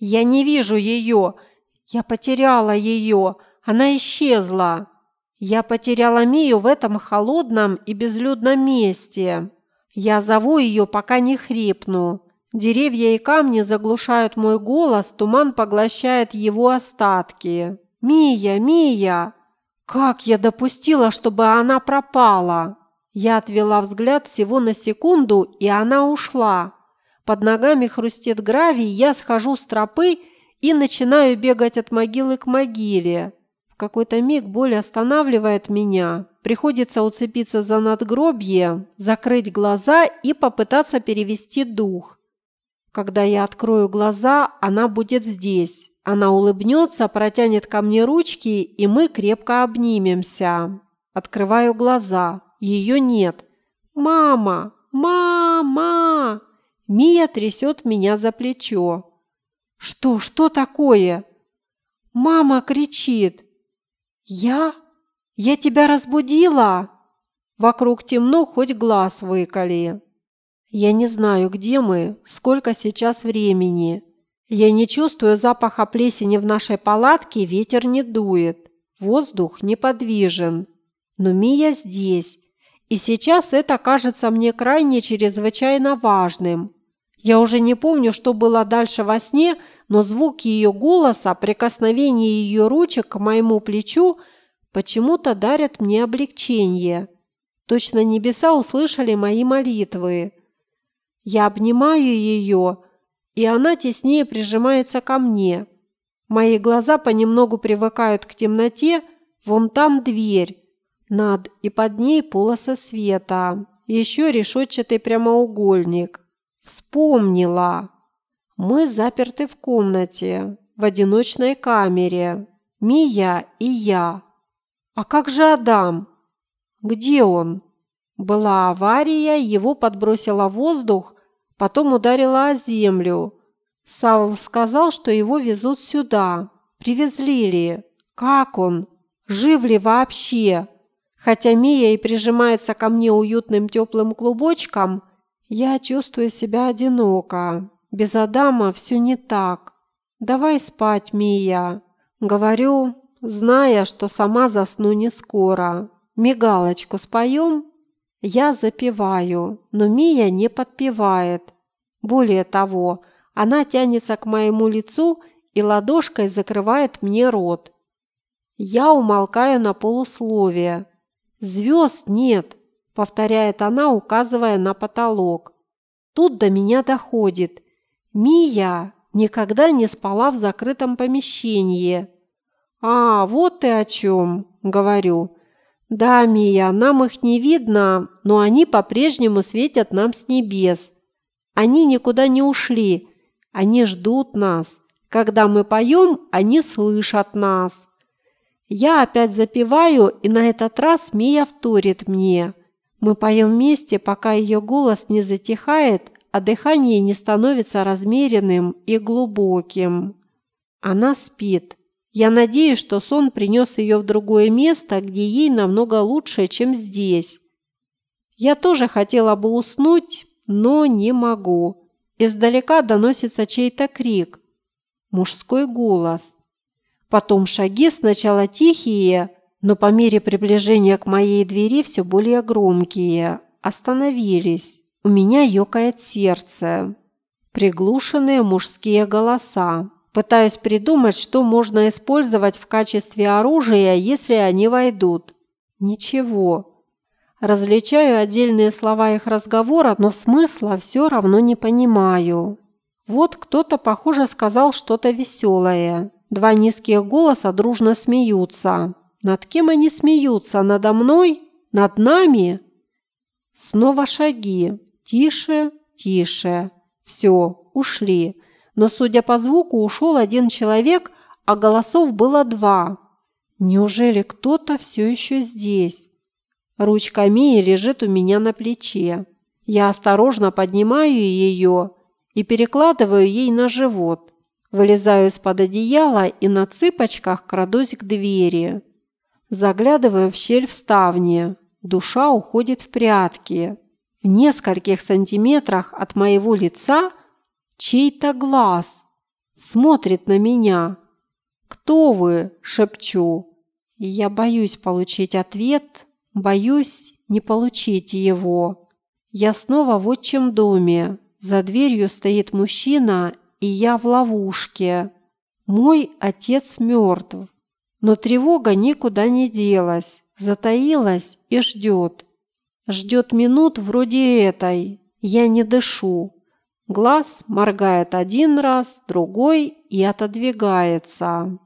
Я не вижу ее. Я потеряла ее. Она исчезла. Я потеряла Мию в этом холодном и безлюдном месте. Я зову ее, пока не хрипну. Деревья и камни заглушают мой голос, туман поглощает его остатки. «Мия! Мия!» Как я допустила, чтобы она пропала? Я отвела взгляд всего на секунду, и она ушла. Под ногами хрустит гравий, я схожу с тропы и начинаю бегать от могилы к могиле. В какой-то миг боль останавливает меня. Приходится уцепиться за надгробье, закрыть глаза и попытаться перевести дух. Когда я открою глаза, она будет здесь. Она улыбнется, протянет ко мне ручки, и мы крепко обнимемся. Открываю глаза. Ее нет. «Мама! Мама!» Мия трясет меня за плечо. «Что? Что такое?» «Мама кричит!» «Я? Я тебя разбудила?» Вокруг темно, хоть глаз выколи. Я не знаю, где мы, сколько сейчас времени. Я не чувствую запаха плесени в нашей палатке, ветер не дует. Воздух неподвижен. Но Мия здесь, и сейчас это кажется мне крайне чрезвычайно важным. Я уже не помню, что было дальше во сне, но звук ее голоса, прикосновение ее ручек к моему плечу почему-то дарят мне облегчение. Точно небеса услышали мои молитвы. Я обнимаю ее, и она теснее прижимается ко мне. Мои глаза понемногу привыкают к темноте, вон там дверь. Над и под ней полоса света, еще решетчатый прямоугольник. Вспомнила. Мы заперты в комнате, в одиночной камере. Мия и я. А как же Адам? Где он? Была авария, его подбросило воздух, потом ударило о землю. Саул сказал, что его везут сюда. Привезли ли? Как он? Жив ли вообще? Хотя Мия и прижимается ко мне уютным теплым клубочком, я чувствую себя одиноко. Без Адама все не так. Давай спать, Мия. Говорю, зная, что сама засну не скоро. Мигалочку споем? Я запеваю, но Мия не подпевает. Более того, она тянется к моему лицу и ладошкой закрывает мне рот. Я умолкаю на полусловие, «Звезд нет», – повторяет она, указывая на потолок. Тут до меня доходит. Мия никогда не спала в закрытом помещении. «А, вот ты о чем», – говорю. «Да, Мия, нам их не видно, но они по-прежнему светят нам с небес. Они никуда не ушли, они ждут нас. Когда мы поем, они слышат нас». Я опять запеваю, и на этот раз Мия вторит мне. Мы поем вместе, пока ее голос не затихает, а дыхание не становится размеренным и глубоким. Она спит. Я надеюсь, что сон принес ее в другое место, где ей намного лучше, чем здесь. Я тоже хотела бы уснуть, но не могу. Издалека доносится чей-то крик. Мужской голос. Потом шаги сначала тихие, но по мере приближения к моей двери все более громкие. Остановились. У меня ёкает сердце. Приглушенные мужские голоса. Пытаюсь придумать, что можно использовать в качестве оружия, если они войдут. Ничего. Различаю отдельные слова их разговора, но смысла все равно не понимаю. Вот кто-то, похоже, сказал что-то веселое. Два низких голоса дружно смеются. Над кем они смеются? Надо мной? Над нами? Снова шаги. Тише, тише. Все, ушли. Но, судя по звуку, ушел один человек, а голосов было два. Неужели кто-то все еще здесь? Ручка Мии лежит у меня на плече. Я осторожно поднимаю ее и перекладываю ей на живот. Вылезаю из-под одеяла и на цыпочках крадусь к двери. Заглядываю в щель в ставне. Душа уходит в прятки. В нескольких сантиметрах от моего лица чей-то глаз. смотрит на меня. «Кто вы?» – шепчу. Я боюсь получить ответ, боюсь не получить его. Я снова в отчим доме. За дверью стоит мужчина, и я в ловушке. Мой отец мертв. Но тревога никуда не делась, затаилась и ждет. Ждет минут вроде этой. Я не дышу. Глаз моргает один раз, другой и отодвигается.